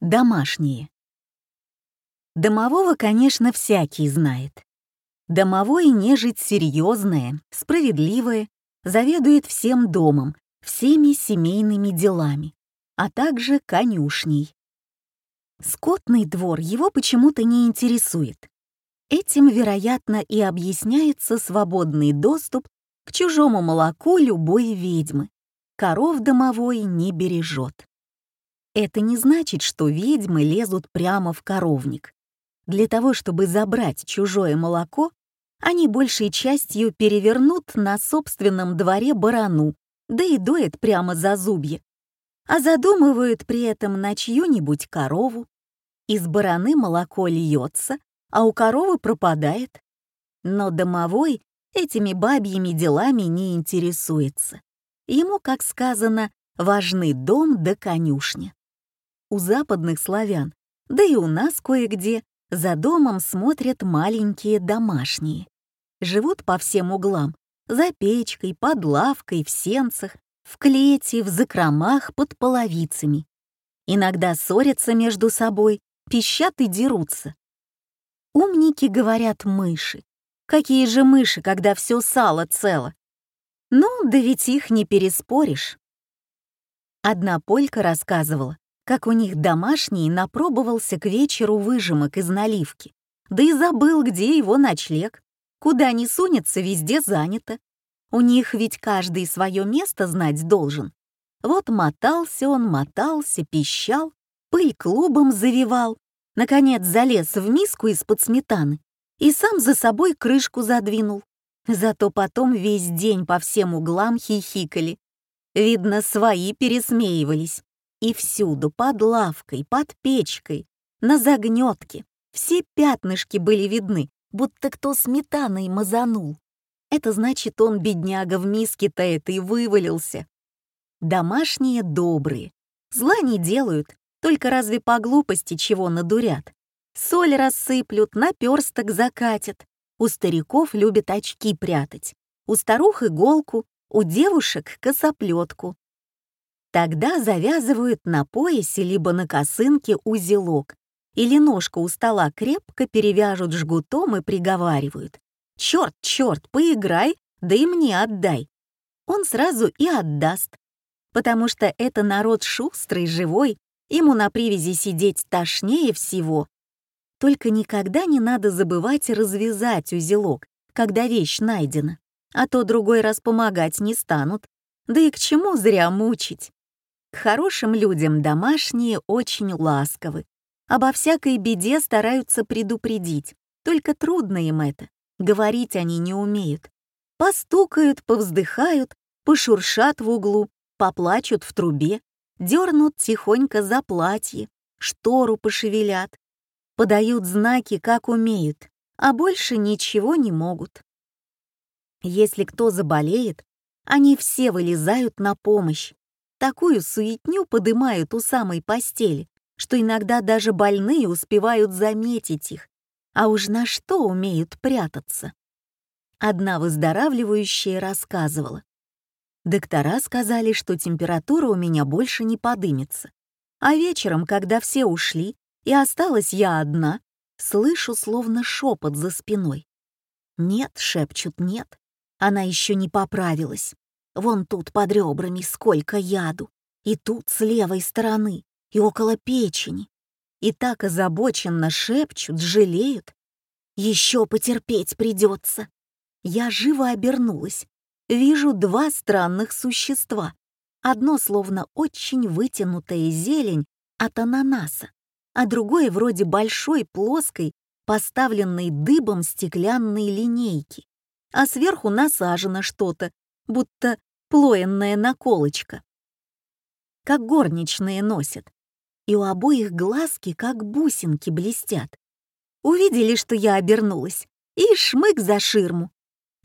Домашние. Домового, конечно, всякий знает. Домовой нежить серьезная, справедливая, заведует всем домом, всеми семейными делами, а также конюшней. Скотный двор его почему-то не интересует. Этим, вероятно, и объясняется свободный доступ к чужому молоку любой ведьмы. Коров домовой не бережет. Это не значит, что ведьмы лезут прямо в коровник. Для того, чтобы забрать чужое молоко, они большей частью перевернут на собственном дворе барану, да и доят прямо за зубья, а задумывают при этом на чью-нибудь корову. Из бараны молоко льется, а у коровы пропадает. Но домовой этими бабьими делами не интересуется. Ему, как сказано, важны дом да конюшня. У западных славян, да и у нас кое-где, за домом смотрят маленькие домашние. Живут по всем углам, за печкой, под лавкой, в сенцах, в клете, в закромах, под половицами. Иногда ссорятся между собой, пищат и дерутся. Умники говорят мыши. Какие же мыши, когда все сало цело? Ну, да ведь их не переспоришь. Одна полька рассказывала, как у них домашний напробовался к вечеру выжимок из наливки, да и забыл, где его ночлег. Куда ни сунется, везде занято. У них ведь каждый свое место знать должен. Вот мотался он, мотался, пищал, пыль клубом завивал, наконец залез в миску из-под сметаны и сам за собой крышку задвинул. Зато потом весь день по всем углам хихикали. Видно, свои пересмеивались. И всюду, под лавкой, под печкой, на загнетке, все пятнышки были видны, будто кто сметаной мазанул. Это значит, он, бедняга, в миске-то это и вывалился. Домашние добрые, зла не делают, только разве по глупости чего надурят. Соль рассыплют, наперсток закатят. У стариков любят очки прятать, у старух иголку, у девушек косоплетку. Тогда завязывают на поясе либо на косынке узелок, или ножку у стола крепко перевяжут жгутом и приговаривают. «Черт, черт, поиграй, да и мне отдай». Он сразу и отдаст, потому что это народ шустрый, живой, ему на привязи сидеть тошнее всего. Только никогда не надо забывать развязать узелок, когда вещь найдена, а то другой раз помогать не станут. Да и к чему зря мучить? К хорошим людям домашние очень ласковы. Обо всякой беде стараются предупредить. Только трудно им это. Говорить они не умеют. Постукают, повздыхают, пошуршат в углу, поплачут в трубе, дернут тихонько за платье, штору пошевелят. Подают знаки, как умеют, а больше ничего не могут. Если кто заболеет, они все вылезают на помощь, Такую суетню подымают у самой постели, что иногда даже больные успевают заметить их, а уж на что умеют прятаться. Одна выздоравливающая рассказывала. Доктора сказали, что температура у меня больше не подымется. А вечером, когда все ушли, и осталась я одна, слышу словно шепот за спиной. «Нет», — шепчут, «нет». Она еще не поправилась. Вон тут под ребрами сколько яду, и тут с левой стороны, и около печени. И так озабоченно шепчут, жалеют. Еще потерпеть придется. Я живо обернулась. Вижу два странных существа. Одно словно очень вытянутая зелень от ананаса, а другое вроде большой плоской, поставленной дыбом стеклянной линейки. А сверху насажено что-то, будто плоенная наколочка. Как горничные носят. И у обоих глазки, как бусинки, блестят. Увидели, что я обернулась, и шмык за ширму.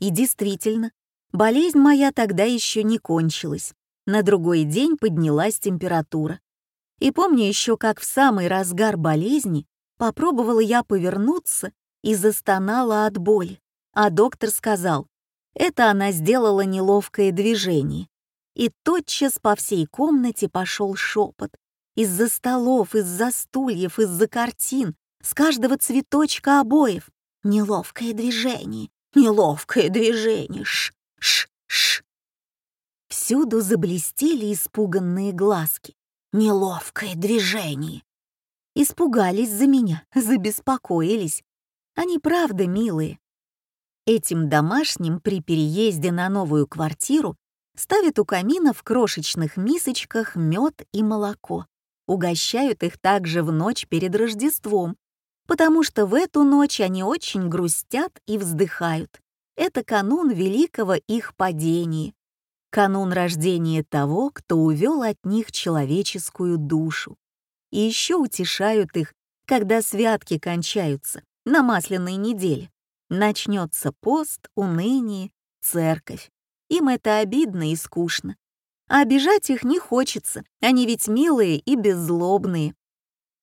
И действительно, болезнь моя тогда еще не кончилась. На другой день поднялась температура. И помню еще, как в самый разгар болезни попробовала я повернуться и застонала от боли, а доктор сказал, это она сделала неловкое движение. И тотчас по всей комнате пошел шепот. Из-за столов, из-за стульев, из-за картин, с каждого цветочка обоев. Неловкое движение, неловкое движение, ш-ш-ш. Всюду заблестели испуганные глазки. Неловкое движение. Испугались за меня, забеспокоились. Они правда милые. Этим домашним при переезде на новую квартиру ставят у камина в крошечных мисочках мед и молоко. Угощают их также в ночь перед Рождеством, потому что в эту ночь они очень грустят и вздыхают. Это канун великого их падения, канун рождения того, кто увел от них человеческую душу. И еще утешают их, когда святки кончаются, на масляной неделе. Начнется пост, уныние, церковь. Им это обидно и скучно. А обижать их не хочется, они ведь милые и беззлобные.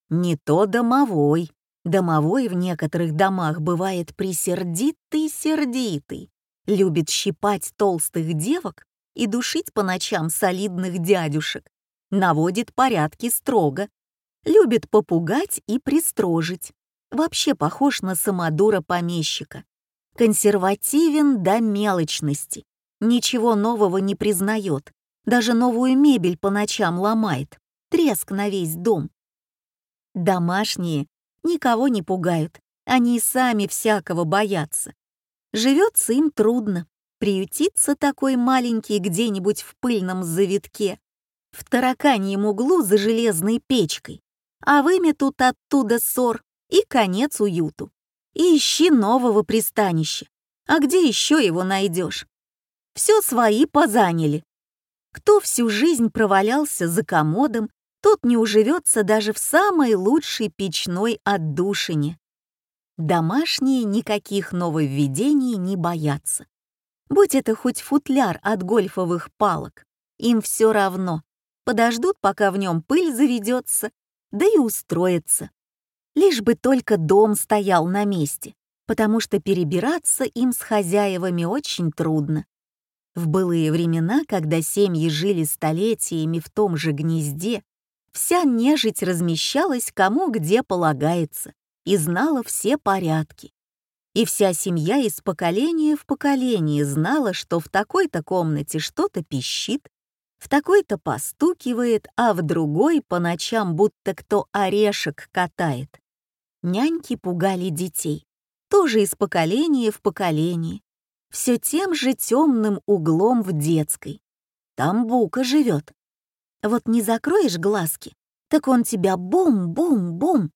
Не то домовой. Домовой в некоторых домах бывает присердитый-сердитый, любит щипать толстых девок и душить по ночам солидных дядюшек, наводит порядки строго, любит попугать и пристрожить. Вообще похож на самодура помещика. Консервативен до мелочности, ничего нового не признает, даже новую мебель по ночам ломает, треск на весь дом. Домашние никого не пугают, они сами всякого боятся. Живется им трудно, приютиться такой маленький где-нибудь в пыльном завитке, в тараканьем углу за железной печкой, а выметут оттуда ссор и конец уюту. И ищи нового пристанища. А где еще его найдешь? Все свои позаняли. Кто всю жизнь провалялся за комодом, тот не уживется даже в самой лучшей печной отдушине. Домашние никаких нововведений не боятся. Будь это хоть футляр от гольфовых палок, им все равно. Подождут, пока в нем пыль заведется, да и устроятся. Лишь бы только дом стоял на месте, потому что перебираться им с хозяевами очень трудно. В былые времена, когда семьи жили столетиями в том же гнезде, вся нежить размещалась кому где полагается и знала все порядки. И вся семья из поколения в поколение знала, что в такой-то комнате что-то пищит, в такой-то постукивает, а в другой по ночам будто кто орешек катает. Няньки пугали детей, тоже из поколения в поколение, все тем же темным углом в детской. Там Бука живет. Вот не закроешь глазки, так он тебя бум-бум-бум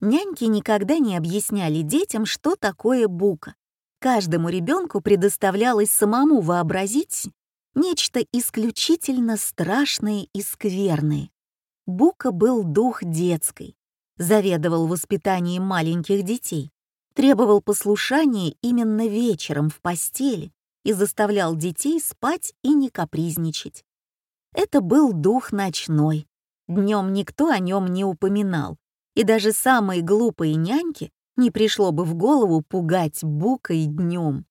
Няньки никогда не объясняли детям, что такое бука. Каждому ребенку предоставлялось самому вообразить нечто исключительно страшное и скверное. Бука был дух детской, заведовал воспитанием маленьких детей, требовал послушания именно вечером в постели и заставлял детей спать и не капризничать. Это был дух ночной. Днем никто о нем не упоминал, и даже самой глупой няньке не пришло бы в голову пугать букой днем.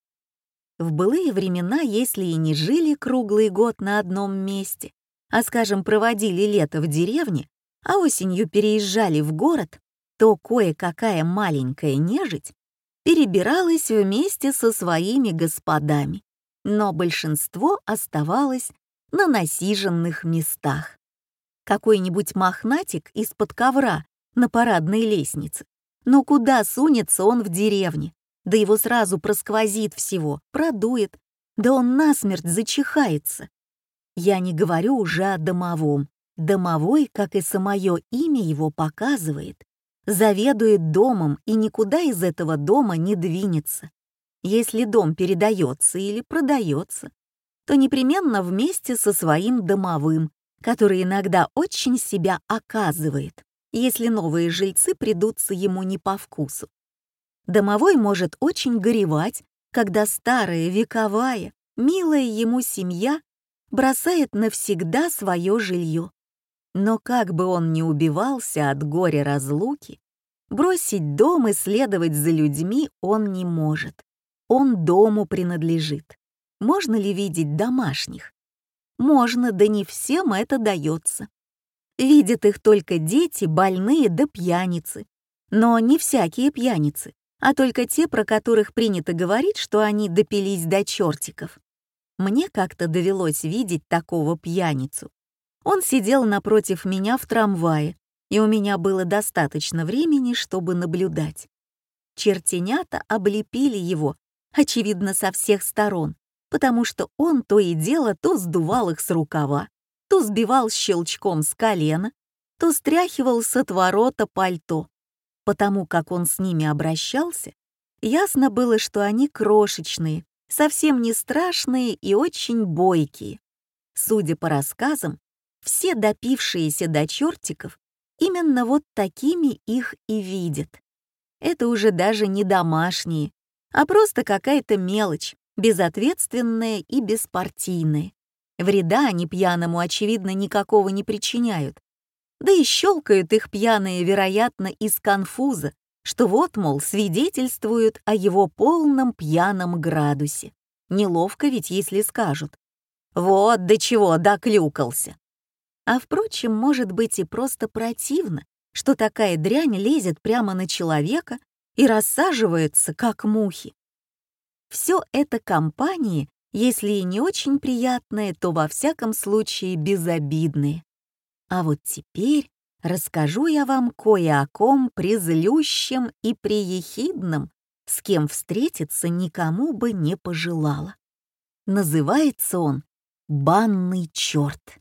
В былые времена, если и не жили круглый год на одном месте, а, скажем, проводили лето в деревне, а осенью переезжали в город, то кое-какая маленькая нежить перебиралась вместе со своими господами, но большинство оставалось на насиженных местах. Какой-нибудь мохнатик из-под ковра на парадной лестнице. Но куда сунется он в деревне? Да его сразу просквозит всего, продует. Да он насмерть зачихается. Я не говорю уже о домовом. Домовой, как и самое имя его показывает, заведует домом и никуда из этого дома не двинется. Если дом передается или продается, то непременно вместе со своим домовым, который иногда очень себя оказывает если новые жильцы придутся ему не по вкусу. Домовой может очень горевать, когда старая, вековая, милая ему семья бросает навсегда свое жилье. Но как бы он ни убивался от горя разлуки, бросить дом и следовать за людьми он не может. Он дому принадлежит. Можно ли видеть домашних? Можно, да не всем это дается. Видят их только дети, больные да пьяницы. Но не всякие пьяницы, а только те, про которых принято говорить, что они допились до чертиков. Мне как-то довелось видеть такого пьяницу. Он сидел напротив меня в трамвае, и у меня было достаточно времени, чтобы наблюдать. Чертенята облепили его, очевидно, со всех сторон, потому что он то и дело то сдувал их с рукава, то сбивал щелчком с колена, то стряхивал с отворота пальто. Потому как он с ними обращался, ясно было, что они крошечные, совсем не страшные и очень бойкие. Судя по рассказам, все допившиеся до чертиков именно вот такими их и видят. Это уже даже не домашние, а просто какая-то мелочь, безответственная и беспартийная. Вреда они пьяному, очевидно, никакого не причиняют. Да и щелкают их пьяные, вероятно, из конфуза, что вот, мол, свидетельствуют о его полном пьяном градусе. Неловко ведь, если скажут. Вот до чего доклюкался. А впрочем, может быть и просто противно, что такая дрянь лезет прямо на человека и рассаживается, как мухи. Все это компании, если и не очень приятные, то во всяком случае безобидные. А вот теперь расскажу я вам кое о ком призлющем и приехидном, с кем встретиться никому бы не пожелала. Называется он «Банный черт».